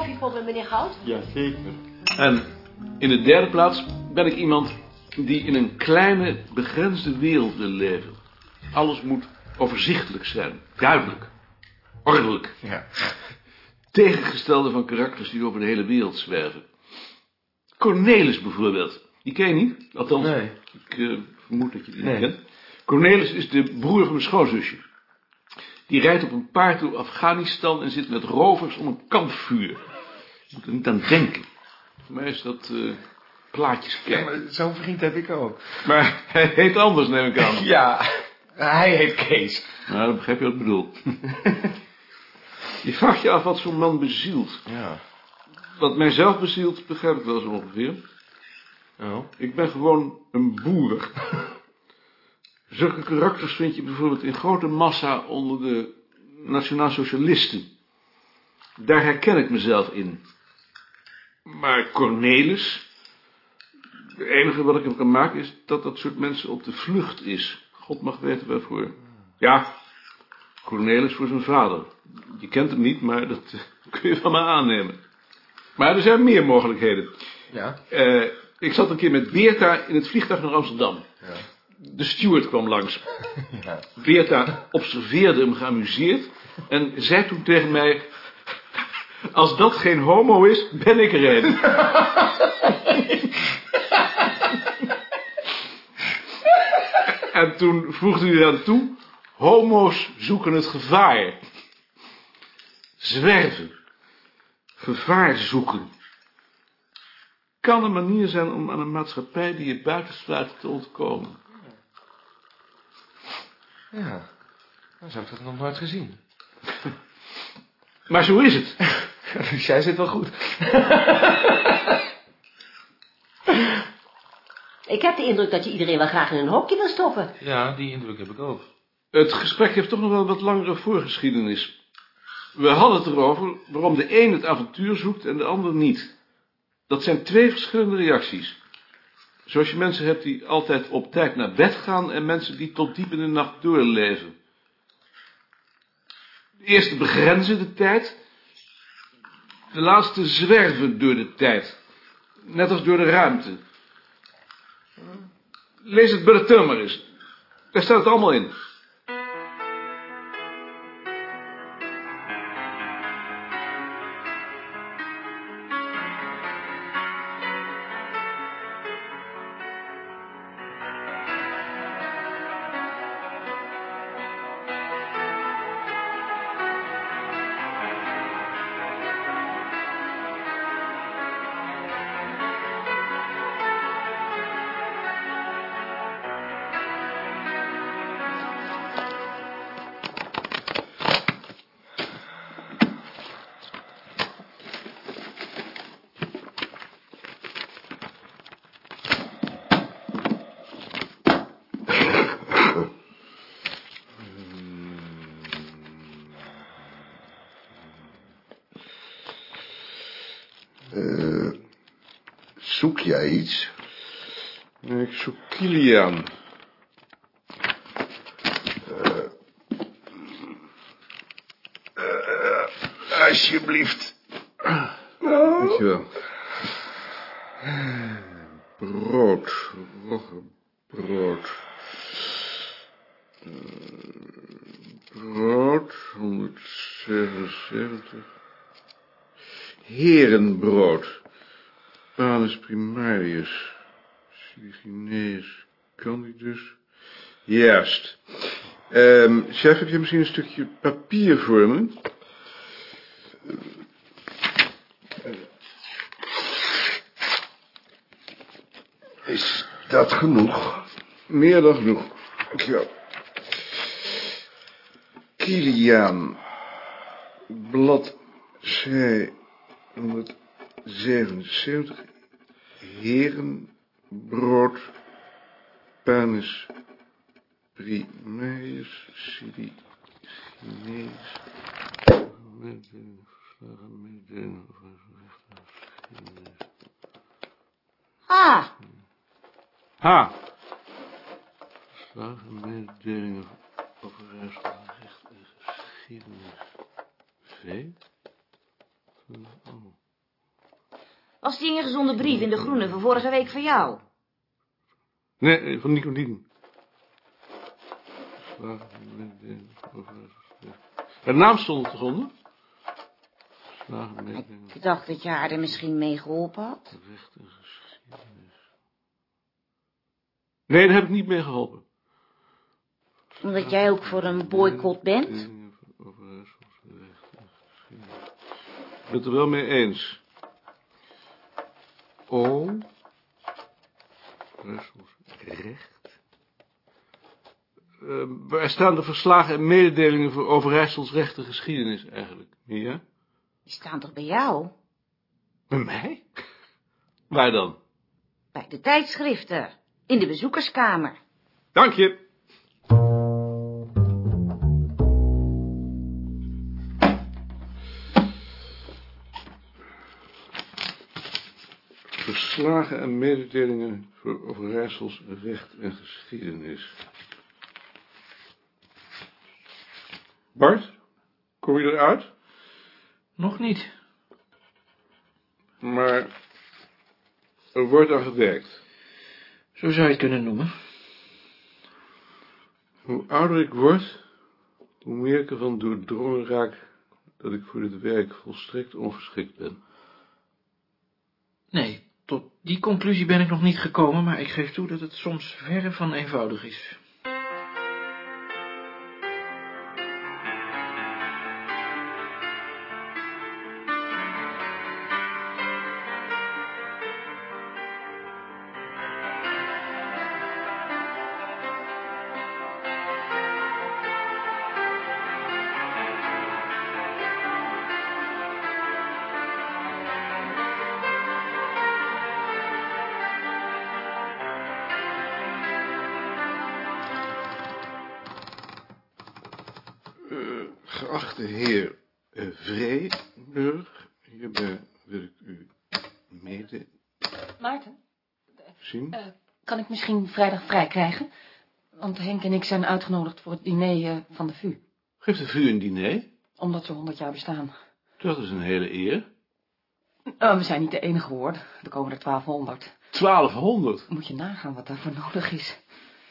koffiepot met meneer Goud? Jazeker. En in de derde plaats ben ik iemand die in een kleine, begrensde wereld wil leven. Alles moet overzichtelijk zijn, duidelijk, ordelijk. Ja. Tegengestelde van karakters die over de hele wereld zwerven. Cornelis bijvoorbeeld. Die ken je niet? Althans, Nee. ik eh, vermoed dat je die Nee. niet kent. Cornelis is de broer van mijn schoonzusje. Die rijdt op een paard door Afghanistan en zit met rovers om een kampvuur. Je moet er niet aan denken. Voor mij is dat eh plaatjes Ja, zo'n vriend heb ik ook. Maar hij heet anders, neem ik aan. Ja, hij heet Kees. Nou, dan begrijp je wat ik bedoel. je vraagt je af wat zo'n man bezielt. Ja. Wat mijzelf bezielt, begrijp ik wel zo ongeveer. Oh. Ik ben gewoon een boer. Zulke karakters vind je bijvoorbeeld in grote massa onder de nationaal-socialisten. Daar herken ik mezelf in. Maar Cornelis, het enige wat ik hem kan maken is dat dat soort mensen op de vlucht is. God mag weten waarvoor. Ja, Cornelis voor zijn vader. Je kent hem niet, maar dat eh, kun je van me aannemen. Maar er zijn meer mogelijkheden. Ja. Eh, ik zat een keer met Beerta in het vliegtuig naar Amsterdam. De steward kwam langs. Ja. Beerta observeerde hem geamuseerd en zei toen tegen mij... Als dat geen homo is, ben ik er een. en toen voegde hij eraan toe... Homo's zoeken het gevaar. Zwerven. Gevaar zoeken kan een manier zijn om aan een maatschappij die je buitensluit te ontkomen. Ja. Dan zou ik dat nog nooit gezien. Maar zo is het. Dus jij zit wel goed. Ik heb de indruk dat je iedereen wel graag in een hokje wil stoppen. Ja, die indruk heb ik ook. Het gesprek heeft toch nog wel wat langere voorgeschiedenis. We hadden het erover waarom de een het avontuur zoekt en de ander niet. Dat zijn twee verschillende reacties. Zoals je mensen hebt die altijd op tijd naar bed gaan en mensen die tot diep in de nacht doorleven. De eerste begrenzen de tijd. De laatste zwerven door de tijd. Net als door de ruimte. Lees het bulletin maar eens. Daar staat het allemaal in. Zoek jij iets? Ik zoek Kilian. Alsjeblieft. Dankjewel. Brood. Roggebrood. Eh, Brood. 177. Herenbrood. Panus primarius. Siligineus. Candidus. Juist. Ehm chef, heb je misschien een stukje papier voor me? Is dat genoeg? Meer dan genoeg. Dankjewel. Kiliaan. Bladzij 177. Herenbrood. Panus primarius. Sili. Chinees. Ah, Ha. Verslagen mededelingen over reis van recht en geschiedenis. V. Was die ingezonden brief in de groene van vorige week van jou? Nee, van Nicodien. Haar naam stond er mededelingen, Ik dacht dat je haar er misschien mee geholpen had. Nee, daar heb ik niet mee geholpen. Omdat jij ook voor een boycott bent. Mededelingen van overheidsrecht en geschiedenis. Ik ben het er wel mee eens. O. Overheidsrecht. Uh, waar staan de verslagen en mededelingen voor Overijsselsrecht en geschiedenis eigenlijk? Ja? Die staan toch bij jou? Bij mij? Waar dan? Bij de tijdschriften. In de bezoekerskamer. Dank je. Verslagen en mededelingen voor Overijssels recht en geschiedenis. Bart, kom je eruit? Nog niet. Maar er wordt aan gewerkt. Zo zou je het kunnen noemen. Hoe ouder ik word, hoe meer ik ervan doordrongen raak dat ik voor dit werk volstrekt ongeschikt ben. Nee, tot die conclusie ben ik nog niet gekomen, maar ik geef toe dat het soms verre van eenvoudig is. Geachte heer uh, Vreeburg, hierbij wil ik u mede Maarten, zien. eh, kan ik misschien vrijdag vrij krijgen? Want Henk en ik zijn uitgenodigd voor het diner eh, van de VU. Geeft de VU een diner? Omdat we 100 jaar bestaan. Dat is een hele eer. Oh, we zijn niet de enige hoor. Er komen er 1200. 1200, Moet je nagaan wat daarvoor nodig is.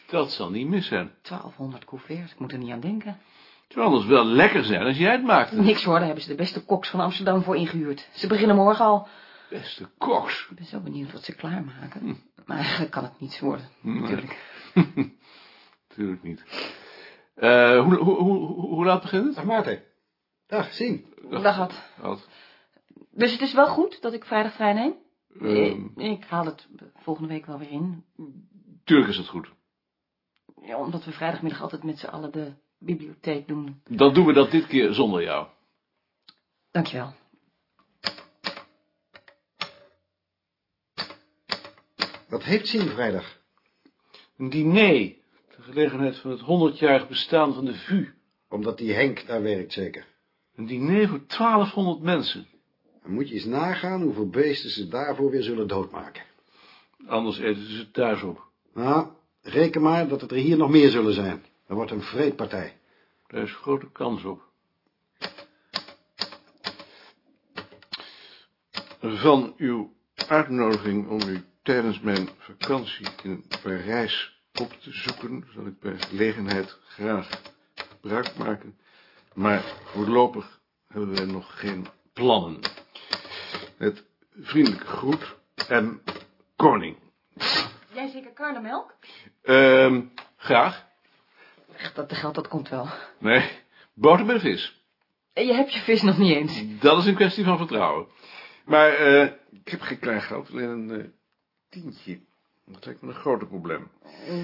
dat zal niet mis zijn. 1200 couverts, ik moet er niet aan denken. Het zou anders wel lekker zijn als jij het maakt. Niks hoor, daar hebben ze de beste koks van Amsterdam voor ingehuurd. Ze beginnen morgen al. Beste koks. Ik ben zo benieuwd wat ze klaarmaken. Maar eigenlijk kan het niets worden, natuurlijk. Natuurlijk niet. Eh, hoe, hoe, hoe, hoe laat begint het? Dag Maarten. Dag, zien. Dag had. Dus het is wel goed dat ik vrijdag vrij neem? Ehm, Ik haal het volgende week wel weer in. tuurlijk is het goed. Ja, omdat we vrijdagmiddag altijd met z'n allen de bibliotheek doen. Dan doen we dat dit keer zonder jou. Dankjewel. Wat heeft zien vrijdag? Een diner. Ter gelegenheid van het 100-jarig bestaan van de VU. Omdat die Henk daar werkt, zeker. Een diner voor 1200 mensen. Dan moet je eens nagaan hoeveel beesten ze daarvoor weer zullen doodmaken. Anders eten ze het thuis op. Nou, reken maar dat het er hier nog meer zullen zijn. Er wordt een vreedpartij. Daar is grote kans op. Van uw uitnodiging om u tijdens mijn vakantie in Parijs op te zoeken, zal ik bij gelegenheid graag gebruik maken. Maar voorlopig hebben wij nog geen plannen. Met vriendelijke groet en koning. Jij zeker karnemelk? Ehm, graag. Echt, dat geld, dat komt wel. Nee, boter met vis. En Je hebt je vis nog niet eens. Dat is een kwestie van vertrouwen. Maar eh, ik heb geen klein geld, alleen een eh, tientje. Dat lijkt me een groot probleem.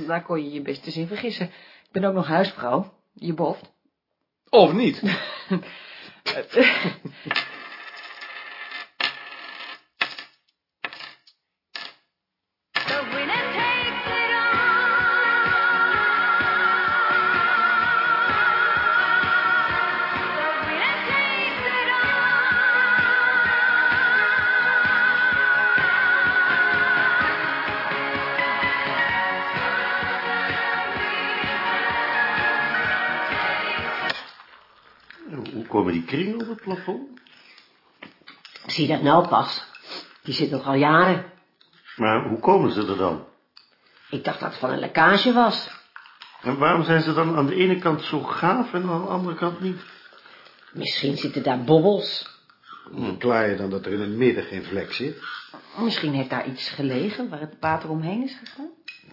Daar kon je je best eens in vergissen. Ik ben ook nog huisvrouw. Je boft. Of niet? die kringen op het plafond? zie dat nou pas. Die zit nog al jaren. Maar hoe komen ze er dan? Ik dacht dat het van een lekkage was. En waarom zijn ze dan aan de ene kant zo gaaf en aan de andere kant niet? Misschien zitten daar bobbels. Klaar je dan dat er in het midden geen vlek zit? Misschien heeft daar iets gelegen waar het water omheen is gegaan.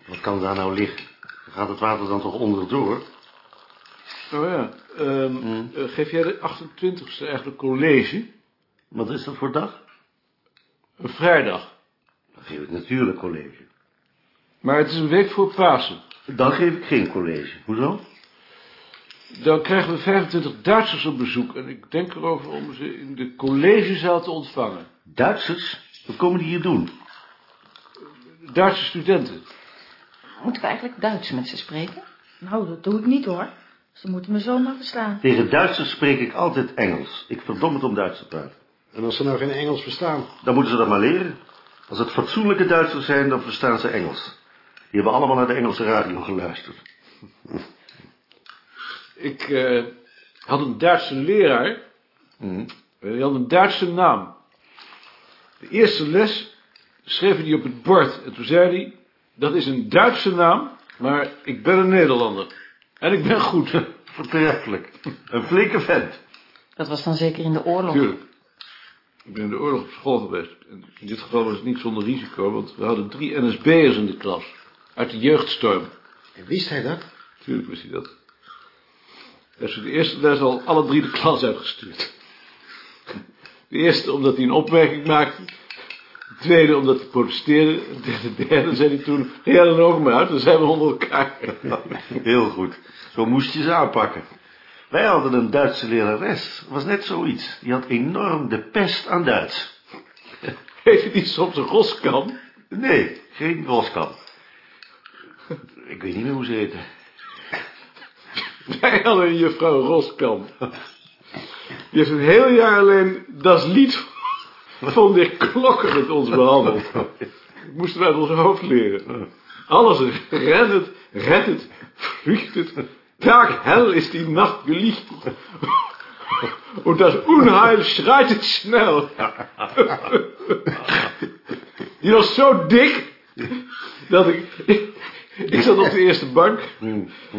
Wat kan daar nou liggen? Gaat het water dan toch onderdoor? Oh ja, ehm, eh, geef jij de 28e eigenlijk college? Wat is dat voor dag? Een vrijdag. Dan geef ik natuurlijk college. Maar het is een week voor Pasen. Dan geef ik geen college. Hoezo? Dan krijgen we 25 Duitsers op bezoek. En ik denk erover om ze in de collegezaal te ontvangen. Duitsers? Wat komen die hier doen? Duitse studenten. Moeten we eigenlijk Duits met ze spreken? Nou, dat doe ik niet hoor. Ze moeten me zomaar verstaan. Tegen Duitsers spreek ik altijd Engels. Ik verdom het om Duits te praten. En als ze nou geen Engels verstaan? Dan moeten ze dat maar leren. Als het fatsoenlijke Duitsers zijn, dan verstaan ze Engels. Die hebben allemaal naar de Engelse radio geluisterd. Ik eh, had een Duitse leraar. Eh, Die had een Duitse naam. De eerste les schreef hij die op het bord. En toen zei hij, dat is een Duitse naam, maar ik ben een Nederlander. En ik ben goed. Vertreffelijk. Een flinke vent. Dat was dan zeker in de oorlog. Tuurlijk. Ik ben in de oorlog op school geweest. En in dit geval was het niet zonder risico, want we hadden drie NSB'ers in de klas. Uit de jeugdstorm. En wist hij dat? Tuurlijk wist hij dat. Hij ze de eerste les al alle drie de klas uitgestuurd. De eerste omdat hij een opmerking maakte. De tweede omdat hij protesteerde. De derde zei hij toen, ga jij dan ook maar uit, dan zijn we onder elkaar. Heel goed. Zo moest je ze aanpakken. Wij hadden een Duitse lerares. Was net zoiets. Die had enorm de pest aan Duits. Heeft hij soms een roskam? Nee, geen Roskam. Ik weet niet meer hoe ze heette. Wij hadden een juffrouw Roskam. Die heeft een heel jaar alleen dat lied van de klokken met ons behandeld. Ik moest het uit ons hoofd leren. Alles red het, red het, vliegt het. Tag hell ist die Nacht gelichtet. Und das Unheil schreitet schnell. Die was zo dik, dat ik, ik, ik zat op de eerste bank.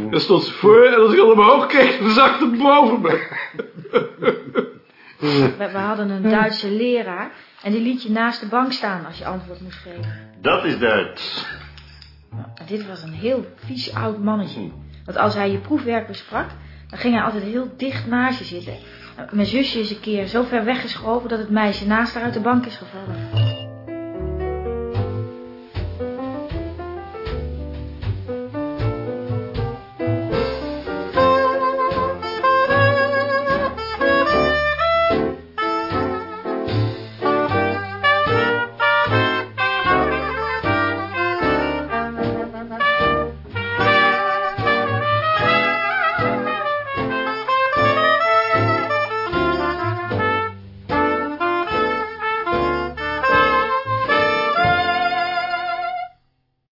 Daar stond ze voor en als ik al omhoog keek, dan zag ik het boven me. We, hadden een Duitse leraar en die liet je naast de bank staan als je antwoord moest geven. Dat is Duits. En dit was een heel vies oud mannetje. Want als hij je proefwerk besprak, dan ging hij altijd heel dicht naast je zitten. Mijn zusje is een keer zo ver weggeschoven dat het meisje naast haar uit de bank is gevallen.